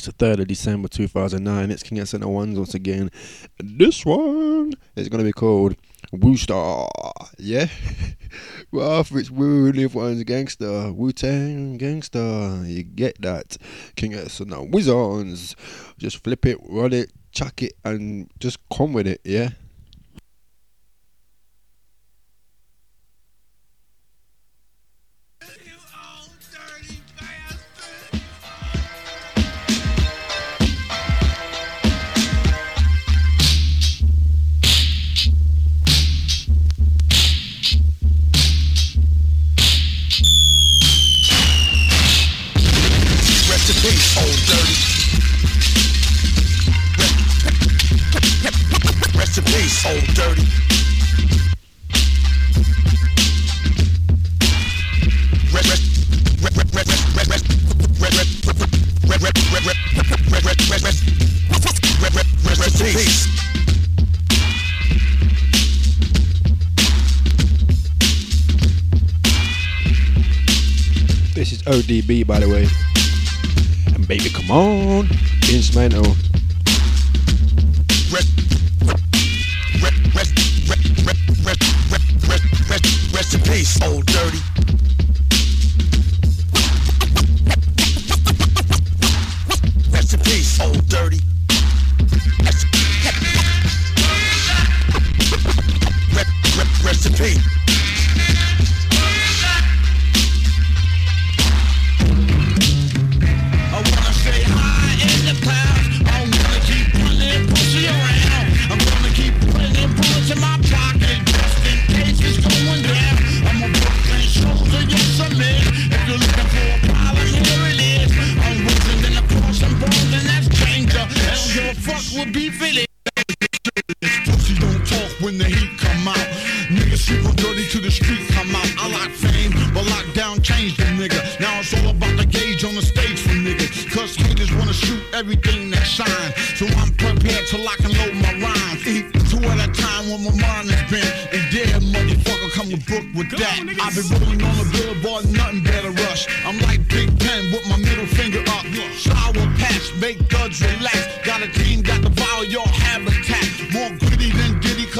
It's the 3rd of December 2009. It's King of Center Ones once again. This one is going to be called Wu-Starr. Yeah? We're after it's Woo Live Ones Gangstarr. Wu Tang Gangstarr. You get that. King of Center Wizards. Just flip it, roll it, chuck it, and just come with it. Yeah? peace. This is ODB, by the way. And baby, come on, instrumental. Rest in peace, Ol' Dirty.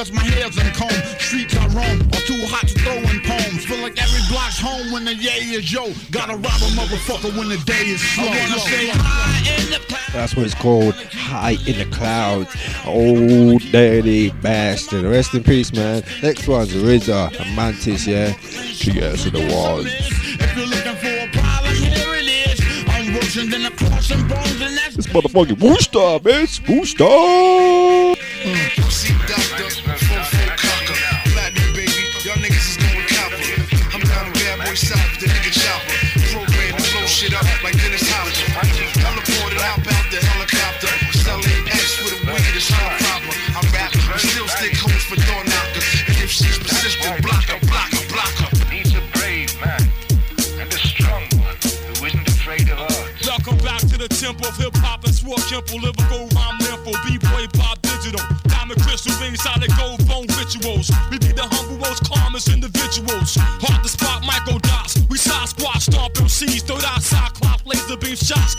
cause my hair's in. Streets I roam are too hot to throw in poems. Feel like every block's home when the yay is yo. Gotta rob a motherfucker when the day is slow. That's what it's called, high in the clouds. Ol' Dirty Bastard. Rest in peace, man. Next one's RZA, a mantis, yeah. She gets to the walls. If you're looking for a here it is. I'm worse than a crossing bones, and that's this motherfucking Wu-Starr, bitch. Wu-Starr. temple of hip hop and swore temple, lyrical rhyme for b-boy pop digital, diamond crystal rings, of gold bone rituals. We be the humble most calmest individuals. Hard to spot micro dots, we side squash, stomp MCs, throw that side clock, laser beam shots.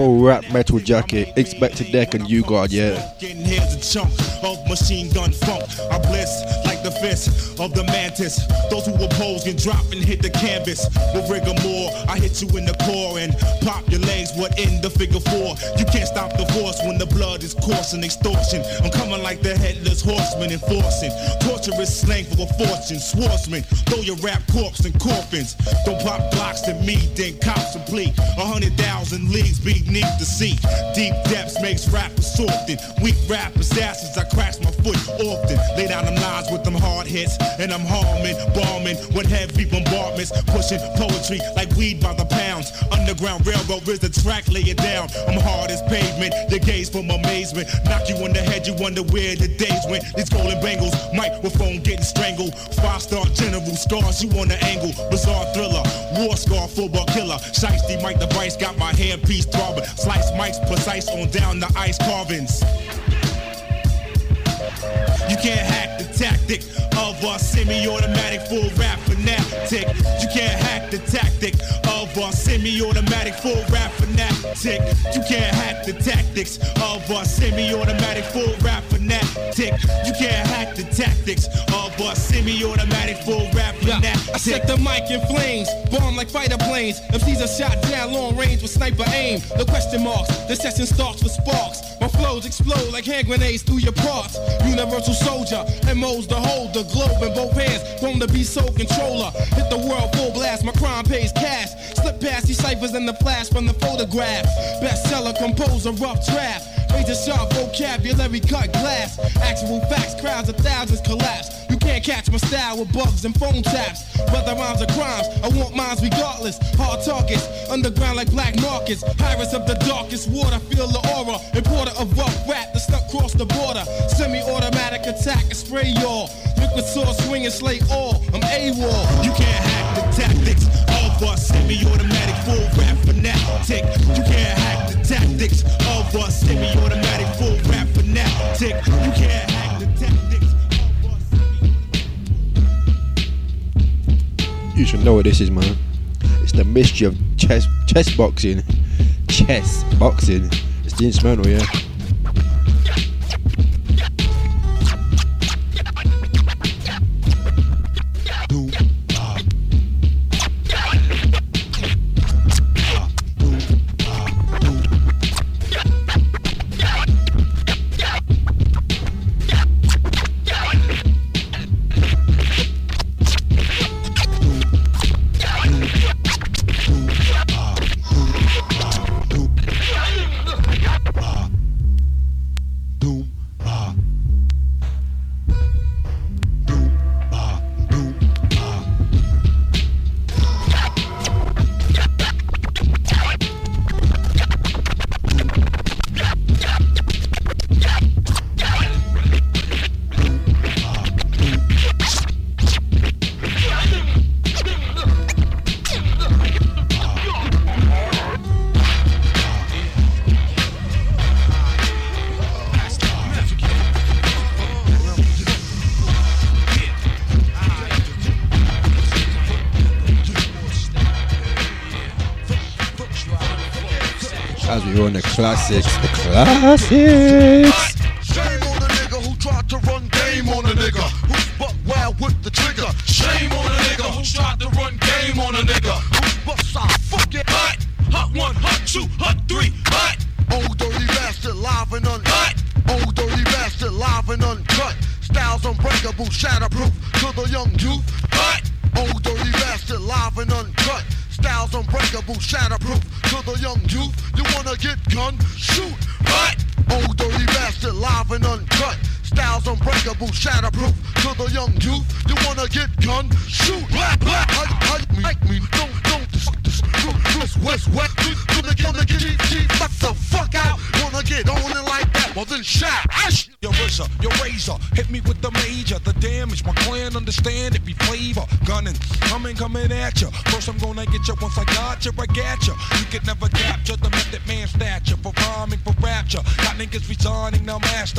Full rap metal jacket. Expected deck and you guard, yeah. Bliss like the fist of the mantis. Those who oppose can drop and hit the canvas. With rigor more, I hit you in the core and pop your legs. What in the figure four? You can't stop the force when the blood is coursing. Extortion. I'm coming like the headless horseman enforcing torturous slang for a fortune. Swordsman, throw your rap corpse in coffins. Don't pop blocks to me, then cops and. A hundred thousand leagues beneath the sea. Deep depths makes rappers soften. Weak rap assassins, I crash my foot often. Lay down them lines with them hard hits, and I'm harming, bombing with heavy bombardments, pushing poetry like weed by the pounds. Underground railroad is the track, lay it down. I'm hard as pavement, your gaze from amazement. Knock you in the head, you wonder where the days went. These golden bangles, microphone getting strangled. Five star general stars, you on the angle. Bizarre thriller, war scar, football killer. Shiesty Mike device, got my handpiece throbbing. Slice mics precise on down the ice carvings. You can't hack the tactic of our semi-automatic full rap fanatic. You can't hack the tactic of our semi-automatic full rap fanatic. You can't hack the tactics of our semi-automatic full rap fanatic. You can't hack the tactics of a semi-automatic full rap Yeah, I set the mic in flames, bomb like fighter planes. MCs are shot down long range with sniper aim. No question marks, the session starts with sparks. My flows explode like hand grenades through your parts. Universal soldier, MO's to hold the globe in both hands. From the be so controller, hit the world full blast. My crime pays cash. Slip past these ciphers in the flash from the photographs. Bestseller, composer, rough draft. Razor sharp vocabulary, cut glass. Actual facts, crowds of thousands collapse. Can't catch my style with bugs and phone taps. Whether rhymes or crimes, I want minds regardless. Hard targets, underground like black markets. Pirates of the darkest water, feel the aura. Importer of rough rap that stuck across the border. Semi-automatic attack and spray y'all. Liquid source swing and slay all. I'm AWOL. You can't hack the tactics of a semi-automatic full rap fanatic. You can't hack the tactics of a semi-automatic full rap fanatic. You can't You should know what this is, man. It's the mystery of chess chess boxing. Chess boxing. It's the instrumental, yeah. We on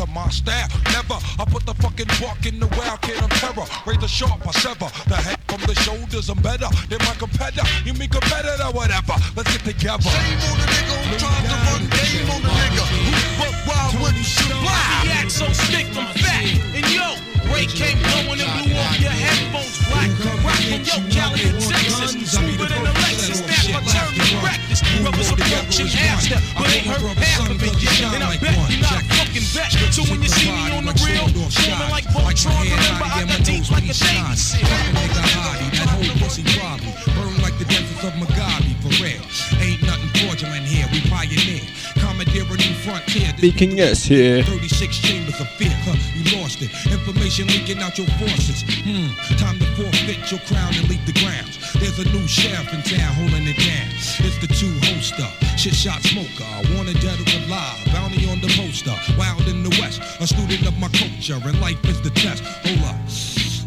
master my staff. Speaking yes here. 36 chambers of fear, huh, you lost it. Information leaking out your forces. Hmm, time to forfeit your crown and leave the grounds. There's a new sheriff in town holding it down. It's the two holster, shit shot smoker, wanted dead or alive, bounty on the poster. Wild in the west, a student of my culture, and life is the test. Hold up.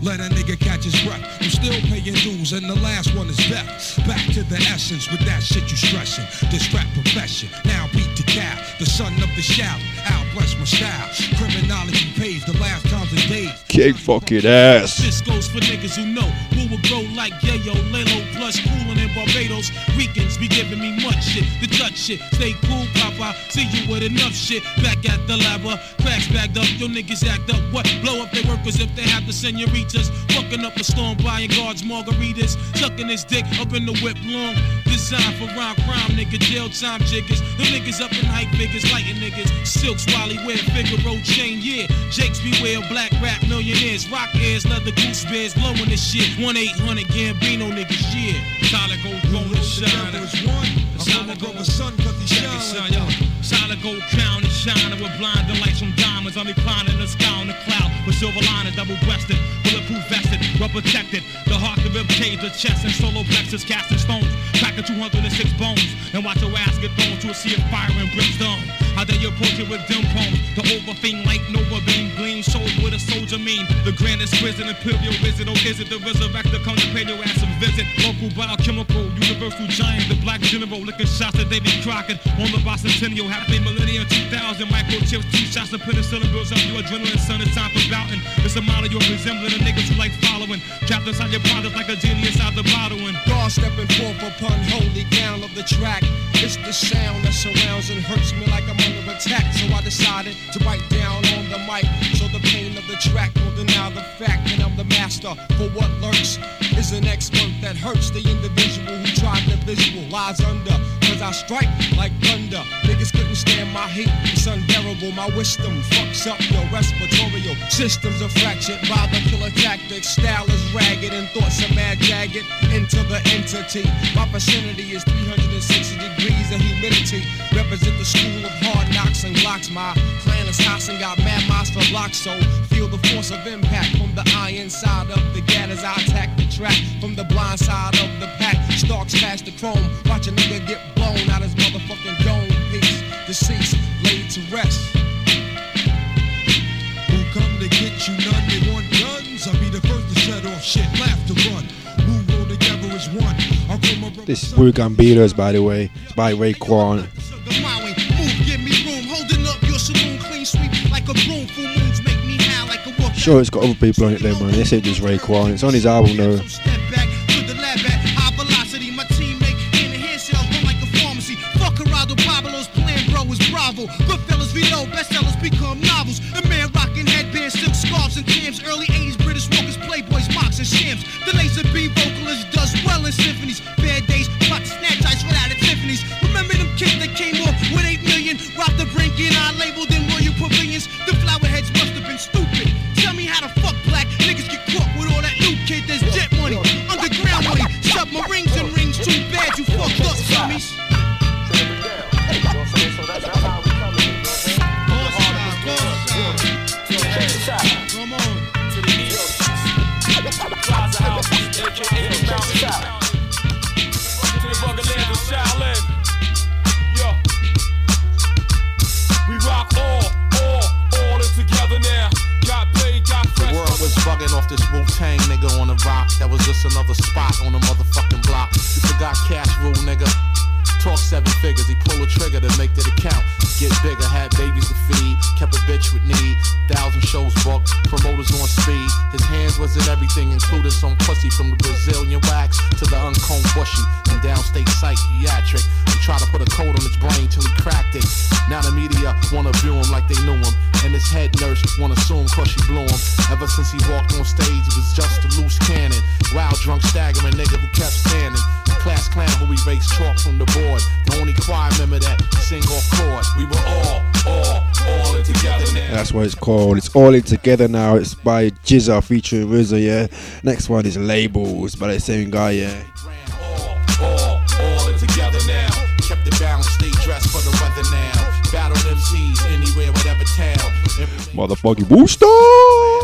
Let a nigga catch his breath. I'm still paying dues, and the last one is death. Back to the essence with that shit you stressing. Profession, now beat to cow. The son of the shout, I'll bless my style. Criminology pays the last times and days. Kick fucking ass. This goes for niggas who know who will grow like Yayo, Lalo, plus coolin' in Barbados. Ricans be giving me much shit, the touch shit. Stay cool, Papa. See you with enough shit. Back at the lava, uh, cracks bagged up. Your niggas act up. What? Blow up their workers if they have the senoritas. Fucking up a storm, buying guards, margaritas. Sucking his dick up in the whip long. Designed for rhyme crime, nigga. Jail time jiggers. The niggas up in hype figures, lighting niggas. Silk, Swally, wear Figaro chain, yeah. Jakes beware, black rap millionaires. Rock ears, leather goose bears, blowing this shit. 1 800 Gambino niggas, yeah. Solid gold phone and shine. Is one. I call my brother son cause he Check it, shine son, yo. One. Solid gold crown and shining with blinding lights from diamonds. I'm reclining the sky on the cloud with silver liners, double breasted, bulletproof vested, well protected. The heart, the rib cage, the chest, and solar plexus, casting stones, cracking 206 bones. And watch your ass get thrown to a sea of fire and brimstone. How they approach it with dim poems. The overthing light nova beam gleam shows what a soldier mean. The grandest prison, imperial visit, or is it the resurrector? Come to pay your ass a visit. Local biochemical, universal giant, the black general, licking shots at David Crockett on the bicentennial. Happy millennium 2000, microchips, two shots of penicillin builds up your adrenaline. Son, it's time for bouting. It's a model you're resembling, the niggas who like following. Trapped inside your products like a genius out the bottle. And God stepping forth upon holy ground of the track. It's the sound that surrounds and hurts me like I'm under attack. So I decided to write down on the mic. So the pain of the track will deny the fact that I'm the master. For what lurks is an expert that hurts the individual who tried the visual. Lies under, cause I strike like thunder. Niggas couldn't stand my heat, it's unbearable. My wisdom fucks up your respiratory systems are fractured by the killer tactics. Style is ragged and thoughts are mad jagged into the entity. My vicinity is 360 degrees of humidity. Represent the school of hard knocks and glocks. My clan is house and got mad miles for blocks. So feel the force of impact from the iron side of the gat as I attack the track. From the blind side of the pack, stalks past the chrome. Watch a nigga get blown out his motherfucking dome piece. Deceased, laid to rest. Who come to get you none? They want guns. I'll be the first to shut off shit, laugh to run. Who roll together as one? Call my brother This is son. Wu Gambinos, by the way. It's by Raekwon. Sure, it's got other people on it though, man. This ain't just Raekwon. It's on his album though. Some step back to the lab at high velocity. My teammate in the hand sales run like a pharmacy. Fuck Geraldo Pablo's plan, bro, is Bravo. Goodfellas reload, bestsellers become novels. A man rocking headbands, silk scarves, and cams. Early 80s British walkers, playboys, mocks, and shams. The laser B vocalist does well in symphonies. Bad days, plot snatch ice right out of Tiffany's. Remember them kids that came with 8 million? Robbed the brink and I labeled in royal pavilions. The flower heads must from the board. The only choir member that sing off chord. We were all, all, all in together now. That's what it's called. It's all in together now. It's by GZA featuring RZA, yeah. Next one is Labels by the same guy, yeah. all, all in together now. Kept it balanced, stay dressed for the weather now. Battle MCs anywhere, whatever town. Motherfucking booster!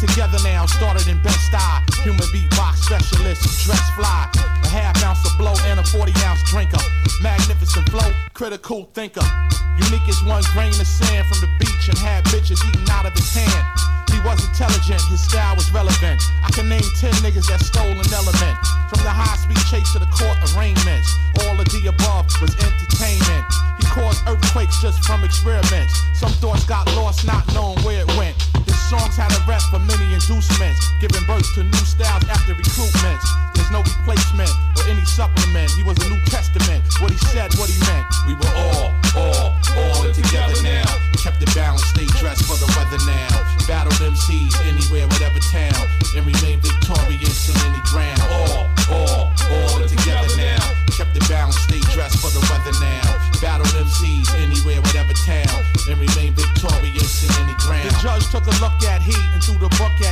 Together now, started in Bed-Stuy. Human beatbox specialist, dress fly. A half ounce of blow and a 40 ounce drinker. Magnificent flow, critical thinker. Unique as one grain of sand from the beach and had bitches eating out of his hand. He was intelligent, his style was relevant. I can name 10 niggas that stole an element. From the high speed chase to the court arraignments. All of the above was entertainment. He caused earthquakes just from experiments. Some thoughts got lost not knowing where it went. Songs had a rep for many inducements, giving birth to new styles after recruitments. There's no replacement or any supplement. He was a New Testament. What he said, what he meant. We were all, all, all together now. Kept it balanced, stay dressed for the weather now. Battled MCs anywhere, whatever town, and remain victorious in any ground. All, all, all together now. Kept it balanced, stay dressed for the weather now. Battled MCs anywhere, whatever town, and remain judge took a look at he and threw the book at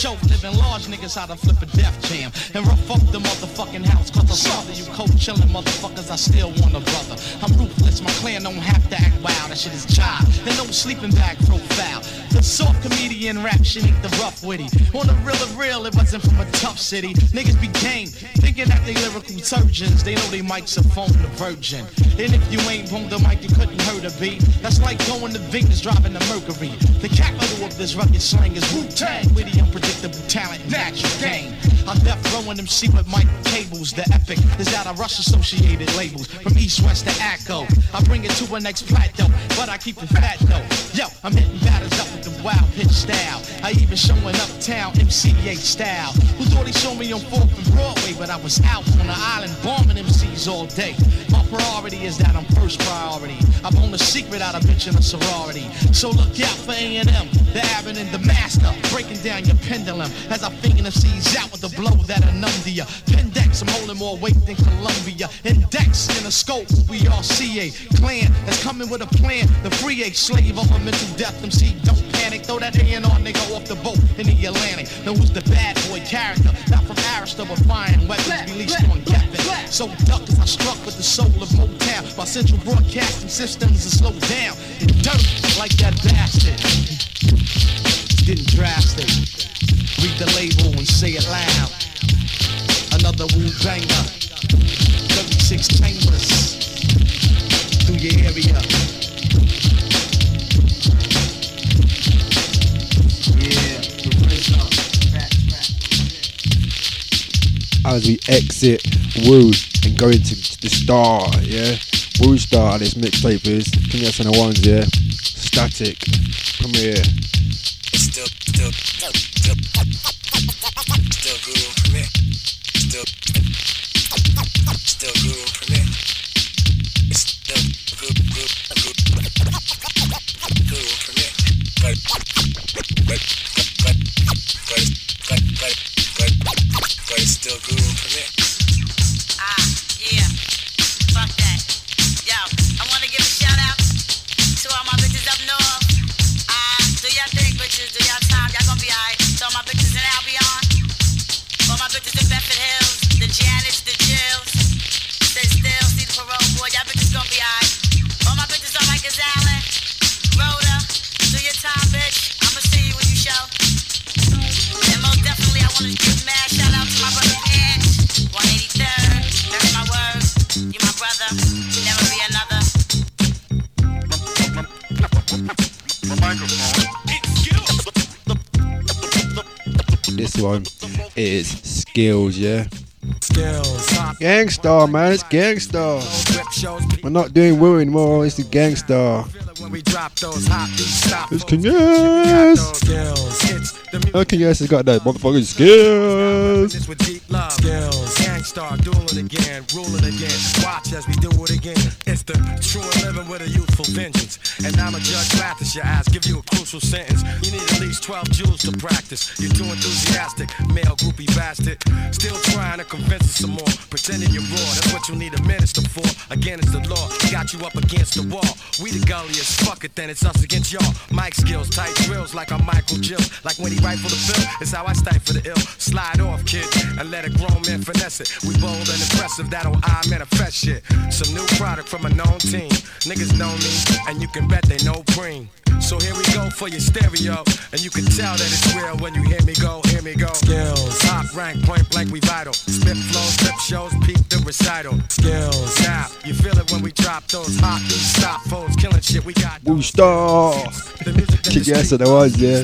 I show living large niggas how to flip a death jam and rough up the motherfucking house. Cause the father you cold chillin' motherfuckers, I still want a brother. I'm ruthless, my clan don't have to act wild. That shit is jive. And no sleeping bag profile. The soft comedian rap shit ain't the rough witty. On the real of real, it wasn't from a tough city. Niggas be game, thinking that they lyrical surgeons. They know they mics are phone the virgin. And if you ain't on the mic, you couldn't hurt a beat. That's like going to Venus driving the Mercury. The capital of this rugged slang is Wu-Tang. Witty, unpredictable talent, natural game. I'm death rowing them see with Mike Cables. The epic is out of Rush associated labels. From east, west to Acco. I bring it to a next plateau, but I keep it fat though. Yo, I'm hitting batters up with the wild pitch style. I even showing uptown MCA style. Who thought he saw me on 4th and Broadway, but I was out on the island bombing MCs all day. My priority is that I'm first priority. I own a secret out of bitch in a sorority. So look out for A&M, the Abbott and the Master, breaking down your pendulum as I finger the C's out with a blow that'll numb to ya. Pendex, I'm holding more weight than Columbia. Index in a scope, we are CA. Clan that's coming with a plan. The free A slave of a mental death MC. Don't panic, throw that A&R nigga off the boat in the Atlantic. Know who's the bad boy character? Not from Arista, but fine weapons released on Geffen. So duck as I struck with the soul of Motown. My central broadcasting systems are slowed down. And dirt like that bastard. It's getting drastic. Read the label and say it loud. Another Wu banger. 36 chambers through your area. As we exit Wu and go into the star, yeah. Wu-Starr, this mixtape is King S and the Ones, yeah. Static, premiere. One is Skills, yeah. Skills, Gangstarr, man, it's Gangstarr. We're not doing Wu anymore, it's the Gangstarr. when we drop those hot beats, stop It's King S. skills. It's the Oh, King S has got that motherfucking skills. This with deep love. Skills. Gangstarr dueling again, ruling again. Watch as we do it again. The true living with a youthful vengeance. And I'm a judge Mathis, your ass, give you a crucial sentence. You need at least 12 jewels to practice. You're too enthusiastic, male groupie bastard. Still trying to convince us some more. Pretending you're raw, that's what you need a minister for. Again, it's the law. Got you up against the wall. We the gulliest, fuck it, then it's us against y'all. Mic skills, tight drills like I'm Michael Jill. Like when he write for the film, it's how I stifle the ill. Slide off, kid, and let a grown man finesse it. We bold and impressive, that'll I manifest shit. Some new product from a known team. Niggas know me, and you can bet they know Preem. So here we go for your stereo, and you can tell that it's real when you hear me go, hear me go. Skills, top rank, point blank, we vital. Spit flows, strip shows, peep the recital. Skills, now you feel it when we drop those hot stop foes, killing shit. We got Wu-Starr. King S and the Ones, yeah.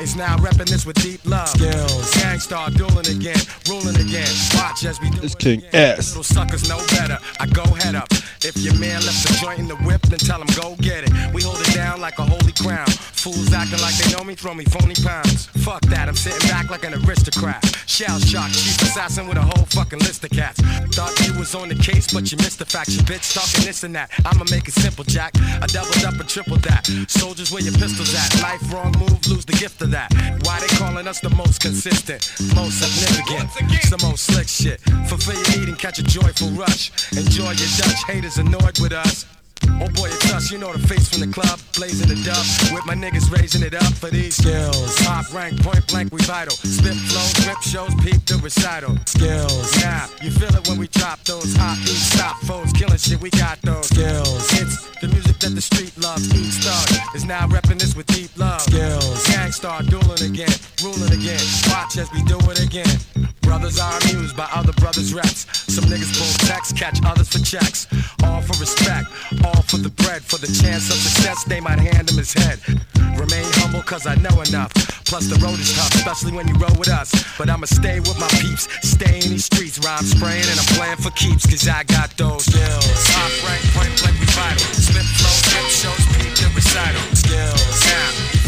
it's now repping this with deep love. Skills, Gangstarr dueling again, ruling again. Watch as we do It's King S. Little suckers know better. I go head up. If your man left the joint in the whip, then tell him go get it. We hold it down like a holy crown. Fools acting like they know me, throw me phony pounds. Fuck that, I'm sitting back like an aristocrat. Shell shock, chief assassin with a whole fucking list of cats. Thought you was on the case, but you missed the facts. You bitch talking this and that. I'ma make it simple, Jack. I doubled up and tripled that. Soldiers, where your pistols at? Life wrong move, lose the gift of that. Why they calling us the most consistent, most significant? It's the most slick shit. Fulfill your need and catch a joyful rush. Enjoy your Dutch haters annoyed with us. Oh boy, it's us, you know the face from the club, blazing the dub. With my niggas raising it up for these skills. Top rank, point blank, we vital. Spit flows, rip shows, peep the recital. Skills. Now, you feel it when we drop those hot beats, stop foes, killing shit, we got those skills. It's the music that the street loves. Each thug is now repping this with deep love. Skills. Gangstarr dueling again, ruling again. Watch as we do it again. Brothers are amused by other brothers' reps. Some niggas pull texts, catch others for checks. All for respect, all for the bread. For the chance of success, they might hand him his head. Remain humble, cause I know enough. Plus, the road is tough, especially when you roll with us. But I'ma stay with my peeps, stay in these streets. Rhyme spraying, and I'm playing for keeps, cause I got those skills. Top rank, point blank. Spit flow, trip shows, peep the recital. Skills. Now,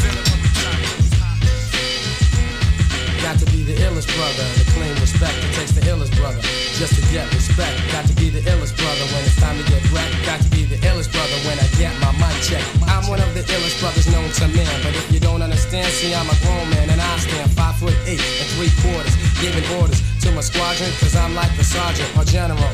Got to be the illest brother to claim respect. It takes the illest brother just to get respect. Got to be the illest brother when it's time to get wrecked. Got to be the illest brother when I get my mic check. I'm one of the illest brothers known to man. But if you don't understand, see, I'm a grown man and I stand five foot eight and three quarters. Giving orders to my squadron, cause I'm like the sergeant or general.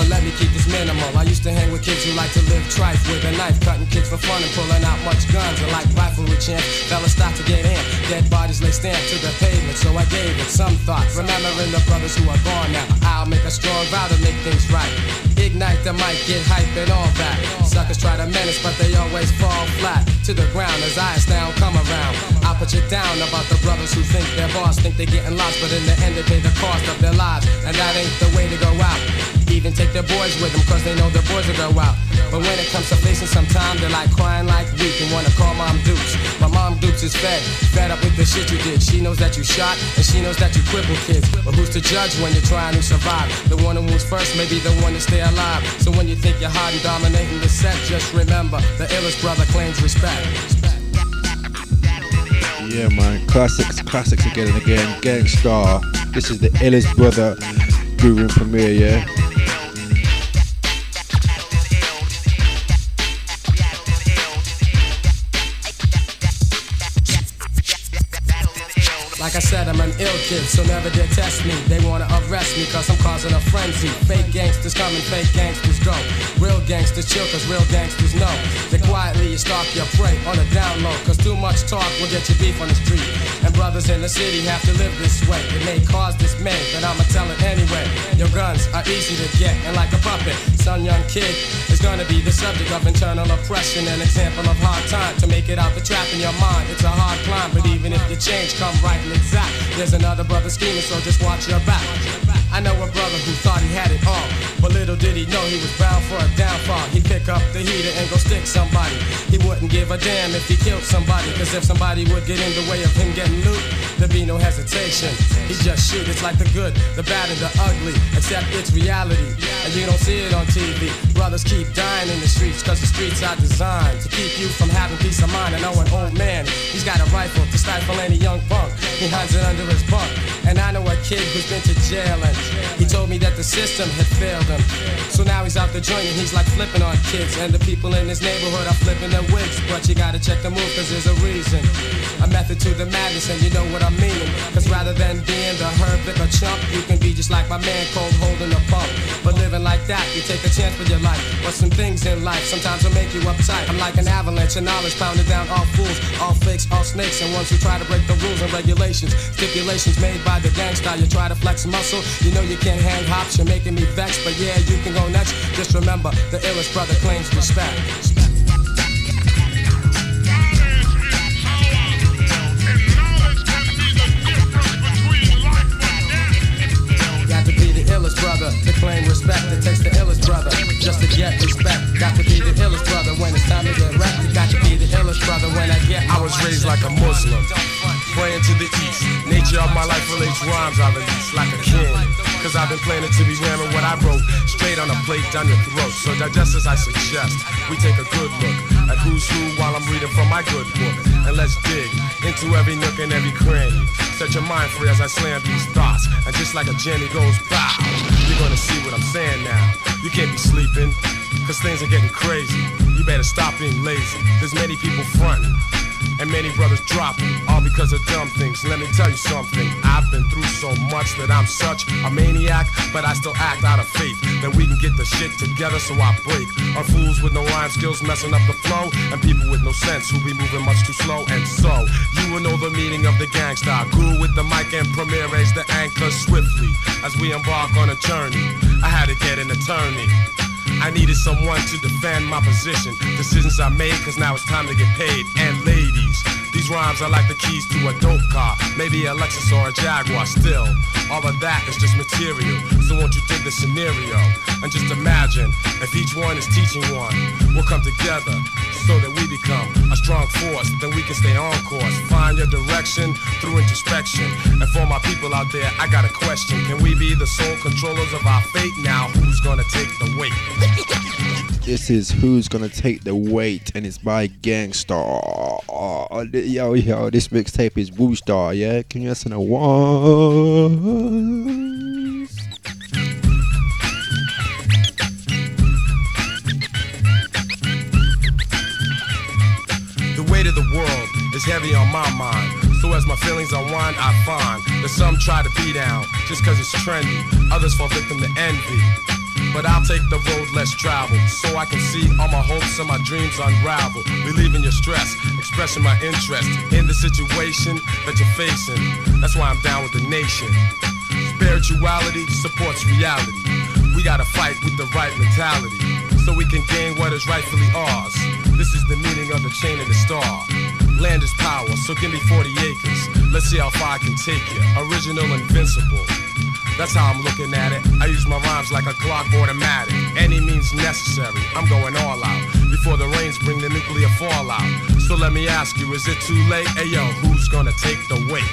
But let me keep this minimal. I used to hang with kids who like to live trife with a knife, cutting kids for fun and pulling out much guns. And like riflery champ, fellas start to get in. Dead bodies lay stamped to the pavement, so I gave it some thought. Remembering the brothers who are gone now. I'll make a strong vow to make things right. Ignite the mic, get hype and all that. Suckers try to menace, but they always fall flat to the ground as I astound come around. I'll put you down about the brothers who think they're boss, think they're getting lost, but in the end they pay the cost of their lives, and that ain't the way to go out. Even take their boys with them, cause they know their boys will go out. But when it comes to facing some time, they're like crying like weak and wanna call mom Dukes. My mom Dukes is fed, fed up with the shit you did. She knows that you shot, and she knows that you crippled kids. But who's to judge when you're trying to survive? The one who moves first may be the one to stay alive. So when you think you're hot and dominating the set, just remember the illest brother claims respect. Yeah, man. Classics, classics again and again. Gangstarr. This is the illest brother Guru Premier, yeah? Like I said, I'm an ill kid, so never dare test me. They wanna arrest me cause I'm causing a frenzy. Fake gangsters come and fake gangsters go. Real gangsters chill cause real gangsters know. That quietly you stalk your prey on a down low. Cause too much talk will get you beef on the street. And brothers in the city have to live this way. It may cause dismay, but I'ma tell it anyway. Your guns are easy to get, and like a puppet, some young kid is gonna be the subject of internal oppression. An example of hard time to make it out the trap in your mind. It's a hard climb, but even if you change, come right and There's another brother scheming, so just watch your back. I know a brother who thought he had it all, but little did he know he was bound for a downfall. He'd pick up the heater and go stick somebody. He wouldn't give a damn if he killed somebody, cause if somebody would get in the way of him getting loot, there'd be no hesitation. He just shoot, it's like the good, the bad, and the ugly, except it's reality, and you don't see it on TV. Brothers keep dying in the streets, cause the streets are designed to keep you from having peace of mind. I know an old man, he's got a rifle to stifle any young punk. He hides it under his bunk. And I know a kid who's been to jail and he told me that the system had failed him. So now he's out the joint and he's like flipping on kids. And the people in his neighborhood are flipping their wigs. But you gotta check the move cause there's a reason. A method to the madness and you know what I mean. Cause rather than being the hermit or chump, you can be just like my man cold holding a pump. But living like that, you take a chance with your life. But some things in life sometimes will make you uptight. I'm like an avalanche and knowledge pounding down all fools, all fakes, all snakes. And once you try to break the rules and regulations, stipulations made by the Gangstarr, you try to flex muscle. You know you can't hang hops, you're making me vexed. But yeah, you can go next. Just remember, the illest brother claims respect. Got to be the illest brother to claim respect. It takes the illest brother just to get respect. Got to be the illest brother when it's time to get wrecked. Got to be the illest brother when I get. I was raised like a Muslim, praying to the east. Nature of my life relates rhymes I release like a king. Cause I've been planning to be ramming what I wrote straight on a plate down your throat. So digest as I suggest, we take a good look at who's who while I'm reading from my good book. And let's dig into every nook and every cranny. Set your mind free as I slam these thoughts. And just like a Jenny goes bow, you're gonna see what I'm saying now. You can't be sleeping, cause things are getting crazy. You better stop being lazy. There's many people fronting. And many brothers dropping, all because of dumb things. Let me tell you something. I've been through so much that I'm such a maniac, but I still act out of faith that we can get the shit together so I break. Are fools with no rhyme skills messing up the flow, and people with no sense who be moving much too slow. And so, you will know the meaning of the Gangstarr. Guru with the mic and Premier raised the anchor swiftly as we embark on a journey. I had to get an attorney. Needed someone to defend my position. Decisions I made, cause now it's time to get paid. And ladies, these rhymes are like the keys to a dope car. Maybe a Lexus or a Jaguar. Still, all of that is just material. So won't you dig the scenario? And just imagine if each one is teaching one. We'll come together so that we become a strong force. Then we can stay on course. Find your direction through introspection. And for my people out there, I got a question. Can we be the sole controllers of our fate? Now, who's gonna take the weight? This is Who's Gonna Take the Weight, and it's by Gangstarr. Yo, yo, this mixtape is Wu-Starr, yeah? Can you listen to one? The weight of the world is heavy on my mind. So as my feelings unwind, I find that some try to be down just cause it's trendy. Others fall victim to envy. But I'll take the road less traveled so I can see all my hopes and my dreams unravel. Relieving your stress, expressing my interest in the situation that you're facing. That's why I'm down with the nation. Spirituality supports reality. We gotta fight with the right mentality so we can gain what is rightfully ours. This is the meaning of the chain and the star. Land is power, so give me 40 acres. Let's see how far I can take you. Original, invincible. That's how I'm looking at it. I use my rhymes like a Glock automatic. Any means necessary. I'm going all out. Before the rains bring the nuclear fallout. So let me ask you, is it too late? Hey yo, who's gonna take the weight?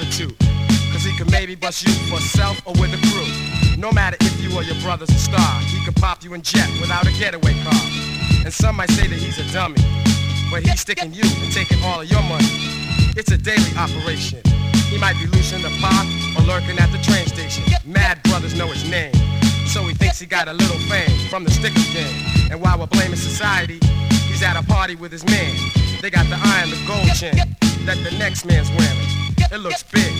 A or. Cause he could maybe bust you for self or with a crew. No matter if you or your brother's a star, he could pop you in jet without a getaway car. And some might say that he's a dummy, but he's sticking you and taking all of your money. It's a daily operation. He might be loose in the park or lurking at the train station. Mad brothers know his name, so he thinks he got a little fame from the sticker game. And while we're blaming society, he's at a party with his man. They got the eye and the gold chain that the next man's wearing. It looks big,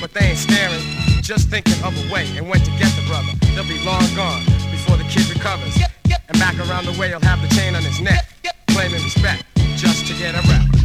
but they ain't staring, just thinking of a way and when to get the brother. They'll be long gone before the kid recovers. And back around the way, he'll have the chain on his neck, claiming respect just to get a rep.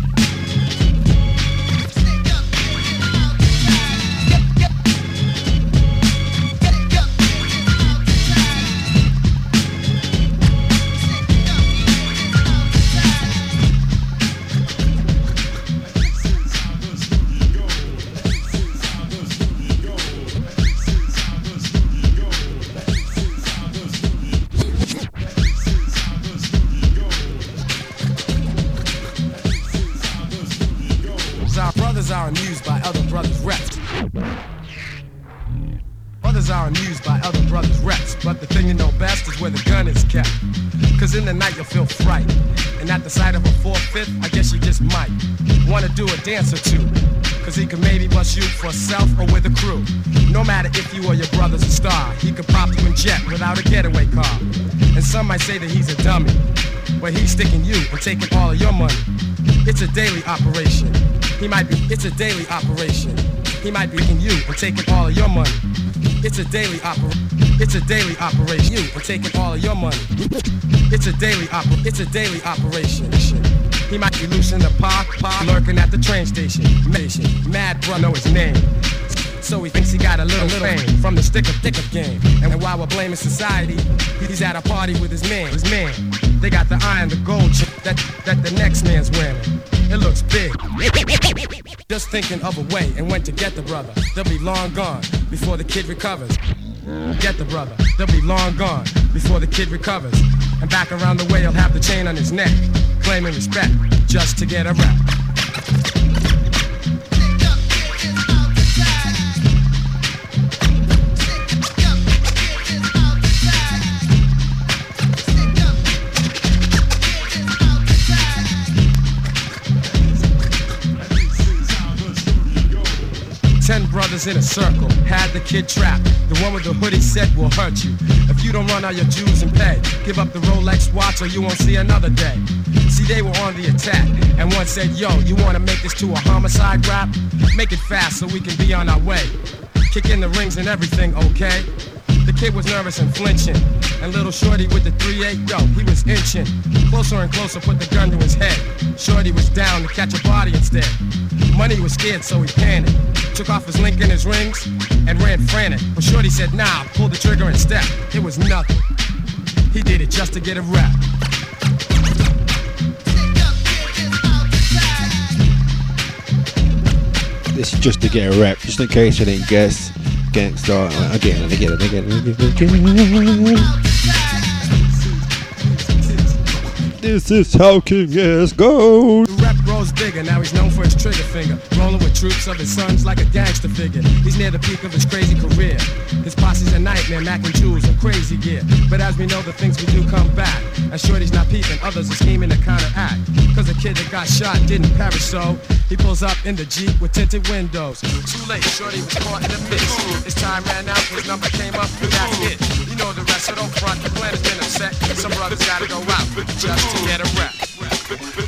for or with a crew. No matter if you or your brother's a star, he could pop you in jet without a getaway car. And some might say that he's a dummy, but he's sticking you and taking all of your money. It's a daily operation. He might be, it's a daily operation. He might be in you and taking all of your money. It's a daily oper, it's a daily operation. You and taking all of your money. It's a daily oper, it's a daily operation. He might be loose in the park, park, lurking at the train station. Mad, mad bro, know his name. So he thinks he got a little fame from the stick up, dick up game. And while we're blaming society, he's at a party with his man, his man. They got the eye and the gold chip that, that the next man's wearing. It looks big. Just thinking of a way and when to get the brother. They'll be long gone before the kid recovers. Get the brother. They'll be long gone before the kid recovers. And back around the way, he'll have the chain on his neck, claiming respect just to get a rep. Brothers in a circle, had the kid trapped. The one with the hoodie said will hurt you. If you don't run out your dues and pay, give up the Rolex watch or you won't see another day. See, they were on the attack, and one said, Yo, you wanna make this to a homicide rap? Make it fast so we can be on our way. Kick in the rings and everything, okay? The kid was nervous and flinching. And little Shorty with the 3-8, yo, he was inching. Closer and closer, put the gun to his head. Shorty was down to catch a body instead. Money was scared, so he panicked. Took off his link and his rings and ran frantic. But Shorty said, nah, pull the trigger and step. It was nothing. He did it just to get a rap. This is just to get a rep, just in case you didn't guess. Gangsta. I get it, I get it, I get it, I get it. I get it. This is how King S goes. The rep grows bigger, now he's finger. Rolling with troops of his sons like a gangster figure. He's near the peak of his crazy career. His posse's a nightmare, Mac and jewels and crazy gear. But as we know, the things we do come back. And Shorty's not peeping, others are scheming to counteract. Cause the kid that got shot didn't perish, so he pulls up in the Jeep with tinted windows. Too late, Shorty was caught in the mix. His time ran out, his number came up, and that's it. You know the rest, so don't front. The plan has been upset. Some brothers gotta go out just to get a rep.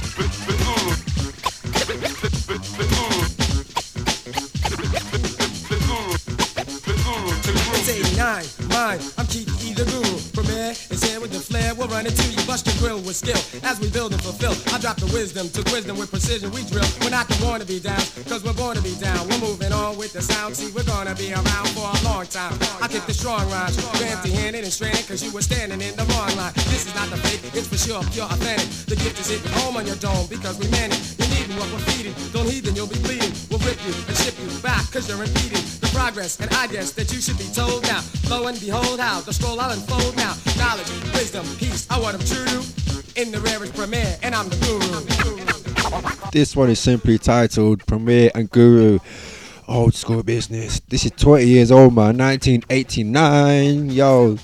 89, mine, I'm Keith E. the Guru. Premier is here with the flair, we'll run to you, bust your grill with skill. As we build and fulfill, I drop the wisdom to wisdom with precision we drill. We're not the wanna be down, cause we're born to be down. We're moving on with the sound, see, we're gonna be around for a long time. I kick the strong rhymes, you're empty handed and stranded, cause you were standing in the wrong line. This is not the fake, it's for sure pure authentic. The gift is hitting home on your dome because we man needing what we're feeding, don't heed then you'll be bleeding. We'll rip you and ship you back, cause you're impeding the progress. And I guess that you should be told now. Lo and behold how the scroll I'll unfold now. Knowledge, wisdom, peace, I want them true. In the rarest premiere, and I'm the guru. This one is simply titled Premier and Guru. Old school business. This is 20 years old, man. 1989. Yo.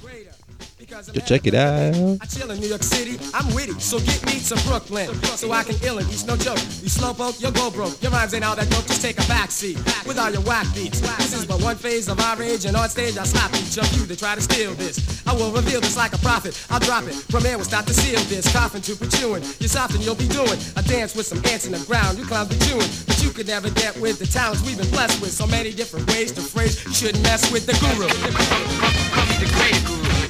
Just check it out. I chill in New York City, I'm witty, so get me to Brooklyn, so I can ill it. It's no joke. You slowpoke, you'll go broke. Your rhymes ain't all that dope, just take a backseat with all your whack beats. This is but one phase of our age, and on stage I slap each of you to try to steal this. I will reveal this like a prophet. I'll drop it. Premier will start to seal this, coughing to pursuing. You're soft and you'll be doing a dance with some ants in the ground. You clowns be chewing, but you could never get with the talents we've been blessed with. So many different ways to phrase. You shouldn't mess with the guru. the great guru.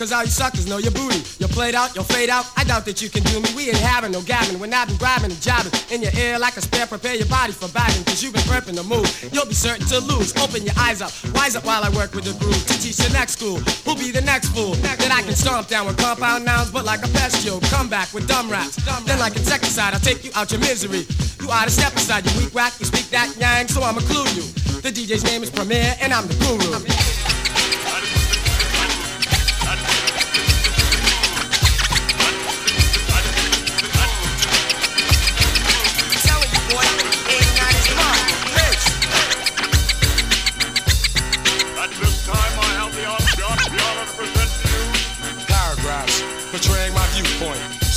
Cause all you suckers know your booty. You're played out, you'll fade out. I doubt that you can do me. We ain't having no gabbing. We're not been grabbing and jabbing in your ear like a spare. Prepare your body for batting. Cause you've been prepping to move. You'll be certain to lose. Open your eyes up. Wise up while I work with the groove to teach the next school. Who'll be the next fool? That I can stomp down with compound nouns, but like a pest you'll come back with dumb raps. Then like insecticide, I'll take you out your misery. You oughta step aside, you weak whack. You speak that yang, so I'ma clue you. The DJ's name is Premier, and I'm the guru.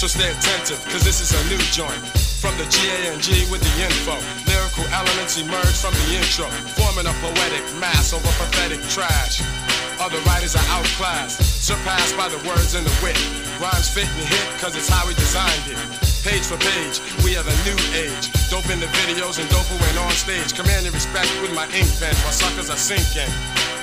So stay attentive, cause this is a new joint. From the G-A-N-G with the info. Lyrical elements emerge from the intro, forming a poetic mass over pathetic trash. Other writers are outclassed, surpassed by the words and the wit. Rhymes fit and hit, cause it's how we designed it. Page for page, we are the new age. Dope in the videos and dope when on stage. Commanding respect with my ink pen while suckers are sinking.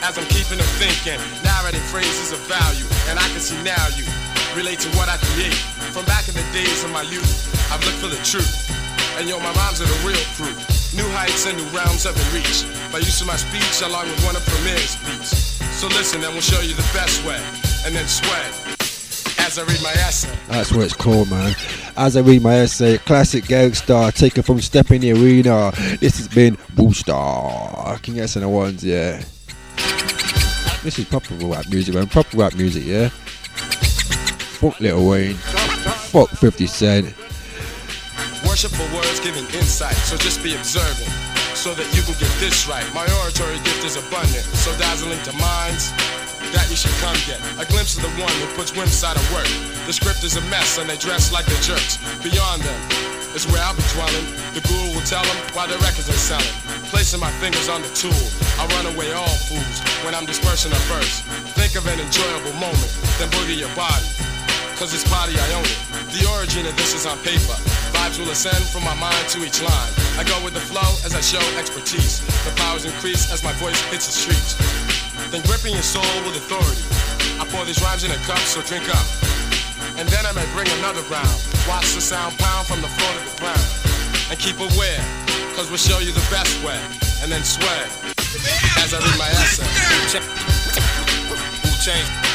As I'm keeping them thinking, narrating phrases of value, and I can see now you relate to what I create. From back in the days of my youth, I've looked for the truth. And yo, my rhymes are the real proof. New heights and new realms have been reached by of my speech along with one of Premier's beats. So listen, and we'll show you the best way, and then sway as I read my essay. That's what it's called, man. As I read my essay, classic Gangstarr, taken from Step in the Arena. This has been Booster. King S and the ones, yeah. This is proper rap music, man. Proper rap music, yeah. Fuck Lil Wayne. Fuck 50 Cent. Worshipful words giving insight, so just be observant. So that you can get this right. My oratory gift is abundant, so dazzling to minds that you should come get. A glimpse of the one who puts wimps out of work. The script is a mess and they dress like the jerks. Beyond them is where I'll be dwelling. The guru will tell them why their records ain't selling. Placing my fingers on the tool, I run away all fools when I'm dispersing a verse. Think of an enjoyable moment, then boogie your body. Cause it's body I own it. The origin of this is on paper. Vibes will ascend from my mind to each line. I go with the flow as I show expertise. The powers increase as my voice hits the streets. Then gripping your soul with authority. I pour these rhymes in a cup, so drink up. And then I may bring another round. Watch the sound pound from the floor to the ground. And keep aware, Cause we'll show you the best way, and then sway. As I read my essay. Wu Chain.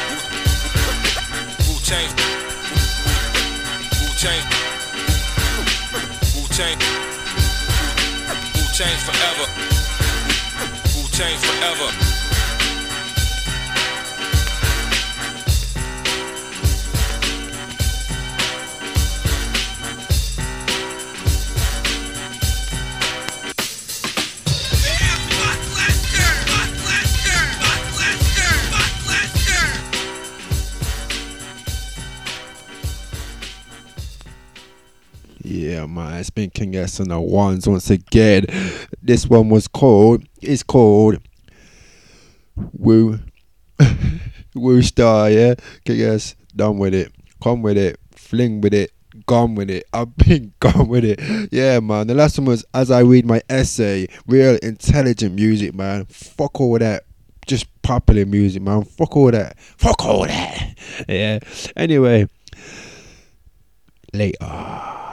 Wu-Tang. Wu Chain. Wu-Tang. Wu Chain forever. Wu-Tang forever. Yeah, man, it's been King S and the ones once again. This one was called, it's called Wu Wu-Starr, yeah? King S, done with it. Come with it. Fling with it. Gone with it. I've been gone with it. Yeah, man. The last one was As I Read My Essay. Real intelligent music, man. Fuck all that. Just popular music, man. Fuck all that. Fuck all that. Yeah. Anyway. Later.